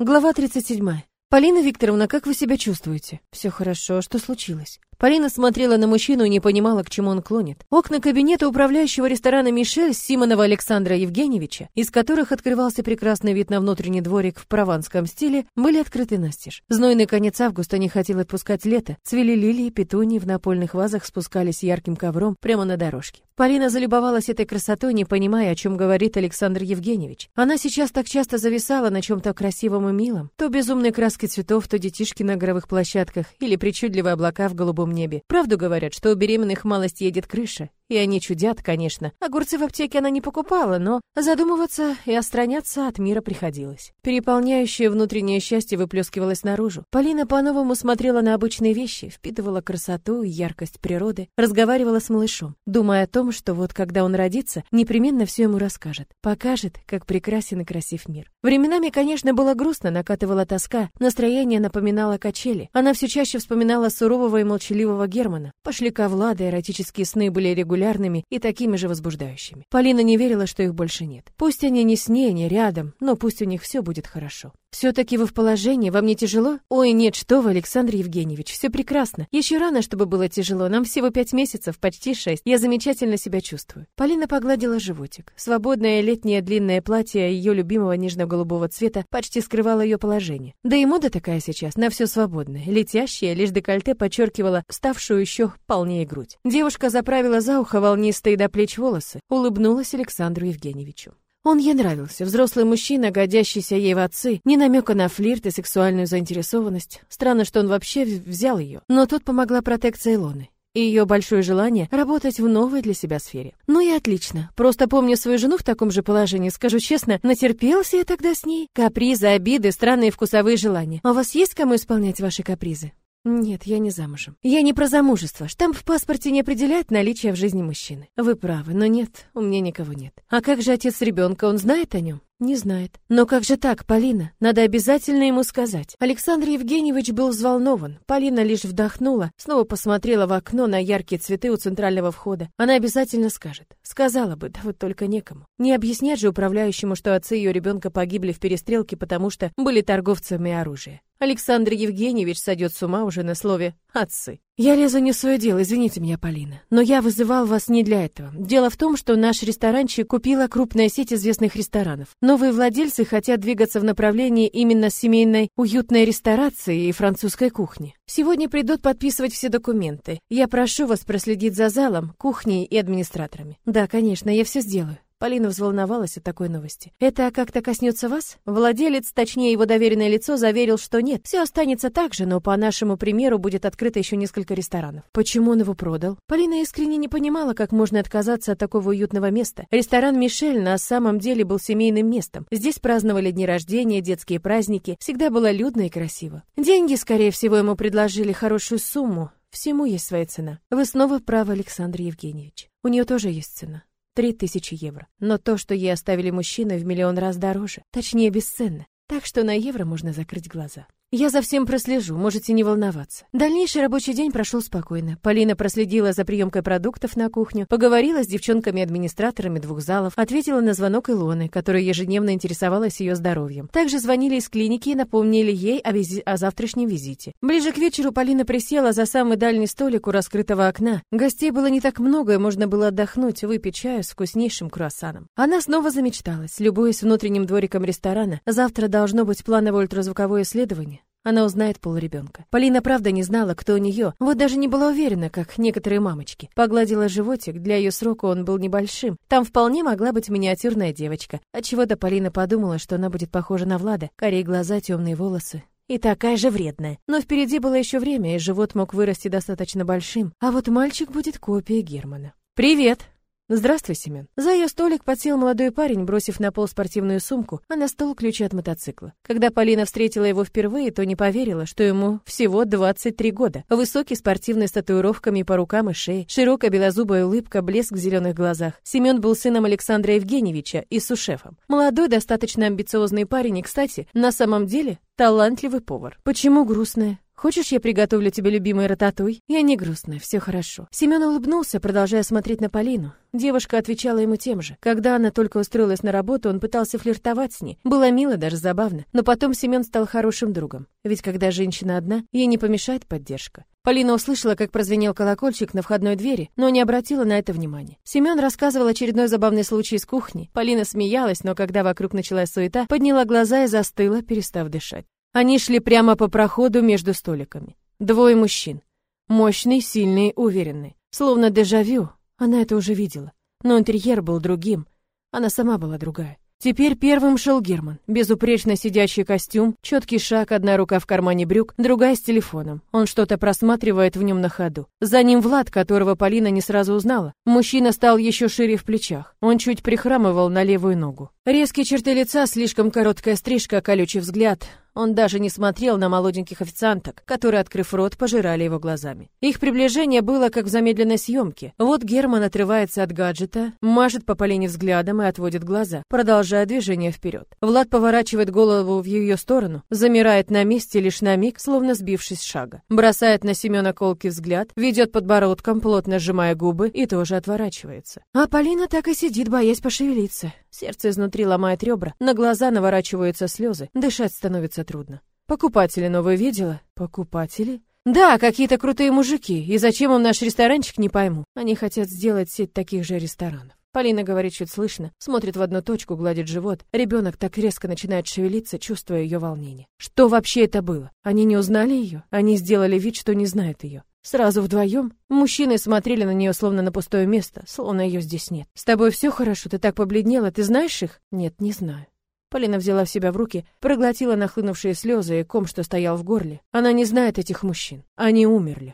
Глава 37. Полина Викторовна, как вы себя чувствуете? Все хорошо, что случилось? Полина смотрела на мужчину и не понимала, к чему он клонит. Окна кабинета управляющего ресторана «Мишель» Симонова Александра Евгеньевича, из которых открывался прекрасный вид на внутренний дворик в прованском стиле, были открыты настежь. Знойный конец августа не хотел отпускать лето. Цвели лилии, петунии, в напольных вазах спускались ярким ковром прямо на дорожке. Полина залюбовалась этой красотой, не понимая, о чем говорит Александр Евгеньевич. Она сейчас так часто зависала на чем-то красивом и милом. То безумной краской цветов, то детишки на игровых площадках или причудливые облака в голубом небе. Правду говорят, что у беременных малость едет крыша, и они чудят, конечно. Огурцы в аптеке она не покупала, но задумываться и отстраняться от мира приходилось. Переполняющее внутреннее счастье выплескивалось наружу. Полина по-новому смотрела на обычные вещи, впитывала красоту и яркость природы, разговаривала с малышом, думая о том, что вот когда он родится, непременно все ему расскажет. Покажет, как прекрасен и красив мир. Временами, конечно, было грустно, накатывала тоска, настроение напоминало качели. Она все чаще вспоминала сурового и молчаливого Германа. Пошли ковлады, эротические сны были регулярны регулярными и такими же возбуждающими. Полина не верила, что их больше нет. Пусть они не с ней, не рядом, но пусть у них все будет хорошо. Все-таки вы в положении, вам не тяжело? Ой, нет, что вы, Александр Евгеньевич, все прекрасно. Еще рано, чтобы было тяжело, нам всего пять месяцев, почти шесть. Я замечательно себя чувствую. Полина погладила животик. Свободное летнее длинное платье ее любимого нежно-голубого цвета почти скрывало ее положение. Да и мода такая сейчас, на все свободное. Летящее, лишь декольте подчеркивало ставшую еще полнее грудь. Девушка заправила за ухо волнистые до плеч волосы, улыбнулась Александру Евгеньевичу. Он ей нравился, взрослый мужчина, годящийся ей в отцы, не намека на флирт и сексуальную заинтересованность. Странно, что он вообще взял ее. Но тут помогла протекция Илоны и ее большое желание работать в новой для себя сфере. Ну и отлично. Просто помню свою жену в таком же положении, скажу честно, натерпелся я тогда с ней. Капризы, обиды, странные вкусовые желания. А у вас есть кому исполнять ваши капризы? Нет, я не замужем. Я не про замужество. Штамп в паспорте не определяет наличие в жизни мужчины. Вы правы, но нет, у меня никого нет. А как же отец ребенка, он знает о нем? Не знает. Но как же так, Полина? Надо обязательно ему сказать. Александр Евгеньевич был взволнован. Полина лишь вдохнула, снова посмотрела в окно на яркие цветы у центрального входа. Она обязательно скажет. Сказала бы, да вот только некому. Не объяснять же управляющему, что отцы ее ребенка погибли в перестрелке, потому что были торговцами оружия. Александр Евгеньевич сойдет с ума уже на слове «отцы». Я лезу не в свое дело, извините меня, Полина. Но я вызывал вас не для этого. Дело в том, что наш ресторанчик купила крупная сеть известных ресторанов. Новые владельцы хотят двигаться в направлении именно семейной уютной ресторации и французской кухни. Сегодня придут подписывать все документы. Я прошу вас проследить за залом, кухней и администраторами. Да, конечно, я все сделаю. Полина взволновалась от такой новости. «Это как-то коснется вас?» Владелец, точнее его доверенное лицо, заверил, что нет. Все останется так же, но по нашему примеру будет открыто еще несколько ресторанов. Почему он его продал? Полина искренне не понимала, как можно отказаться от такого уютного места. Ресторан «Мишель» на самом деле был семейным местом. Здесь праздновали дни рождения, детские праздники. Всегда было людно и красиво. Деньги, скорее всего, ему предложили хорошую сумму. Всему есть своя цена. Вы снова правы, Александр Евгеньевич. У нее тоже есть цена. Три тысячи евро. Но то, что ей оставили мужчины, в миллион раз дороже. Точнее, бесценно. Так что на евро можно закрыть глаза. Я за всем прослежу, можете не волноваться. Дальнейший рабочий день прошел спокойно. Полина проследила за приемкой продуктов на кухню, поговорила с девчонками-администраторами двух залов, ответила на звонок Илоны, которая ежедневно интересовалась ее здоровьем. Также звонили из клиники и напомнили ей о, визи о завтрашнем визите. Ближе к вечеру Полина присела за самый дальний столик у раскрытого окна. Гостей было не так много, и можно было отдохнуть, выпить чаю с вкуснейшим круассаном. Она снова замечталась, любуясь внутренним двориком ресторана. Завтра должно быть плановое ультразвуковое исследование. Она узнает полуребенка. Полина правда не знала, кто у нее, вот даже не была уверена, как некоторые мамочки. Погладила животик, для ее срока он был небольшим. Там вполне могла быть миниатюрная девочка. Отчего-то Полина подумала, что она будет похожа на Влада. Корей глаза, темные волосы. И такая же вредная. Но впереди было еще время, и живот мог вырасти достаточно большим. А вот мальчик будет копией Германа. «Привет!» «Здравствуй, Семен». За ее столик подсел молодой парень, бросив на пол спортивную сумку, а на стол ключи от мотоцикла. Когда Полина встретила его впервые, то не поверила, что ему всего 23 года. Высокий, спортивный, с татуировками по рукам и шее, широкая белозубая улыбка, блеск в зеленых глазах. Семен был сыном Александра Евгеньевича и сушефом. Молодой, достаточно амбициозный парень и, кстати, на самом деле талантливый повар. Почему грустная? Хочешь, я приготовлю тебе любимый рататуй? Я не грустная, все хорошо. Семен улыбнулся, продолжая смотреть на Полину. Девушка отвечала ему тем же. Когда она только устроилась на работу, он пытался флиртовать с ней. Было мило, даже забавно. Но потом Семен стал хорошим другом. Ведь когда женщина одна, ей не помешает поддержка. Полина услышала, как прозвенел колокольчик на входной двери, но не обратила на это внимания. Семен рассказывал очередной забавный случай из кухни. Полина смеялась, но когда вокруг началась суета, подняла глаза и застыла, перестав дышать. Они шли прямо по проходу между столиками. Двое мужчин. Мощный, сильный, уверенный. Словно дежавю. Она это уже видела. Но интерьер был другим. Она сама была другая. Теперь первым шел Герман. Безупречно сидящий костюм, четкий шаг, одна рука в кармане брюк, другая с телефоном. Он что-то просматривает в нем на ходу. За ним Влад, которого Полина не сразу узнала. Мужчина стал еще шире в плечах. Он чуть прихрамывал на левую ногу. Резкие черты лица, слишком короткая стрижка, колючий взгляд. Он даже не смотрел на молоденьких официанток, которые, открыв рот, пожирали его глазами. Их приближение было как в замедленной съемке. Вот Герман отрывается от гаджета, мажет по Полине взглядом и отводит глаза, продолжая движение вперед. Влад поворачивает голову в ее сторону, замирает на месте лишь на миг, словно сбившись с шага. Бросает на Семена колкий взгляд, ведет подбородком, плотно сжимая губы, и тоже отворачивается. А Полина так и сидит, боясь пошевелиться. Сердце изнутри ломает ребра, на глаза наворачиваются слезы, дышать становится трудно. Покупатели новые видела? Покупатели? Да, какие-то крутые мужики. И зачем им наш ресторанчик, не пойму. Они хотят сделать сеть таких же ресторанов. Полина говорит чуть слышно, смотрит в одну точку, гладит живот. Ребенок так резко начинает шевелиться, чувствуя ее волнение. Что вообще это было? Они не узнали ее? Они сделали вид, что не знают ее. Сразу вдвоем? Мужчины смотрели на нее словно на пустое место, словно ее здесь нет. «С тобой все хорошо? Ты так побледнела. Ты знаешь их?» «Нет, не знаю». Полина взяла в себя в руки, проглотила нахлынувшие слезы и ком, что стоял в горле. Она не знает этих мужчин. Они умерли.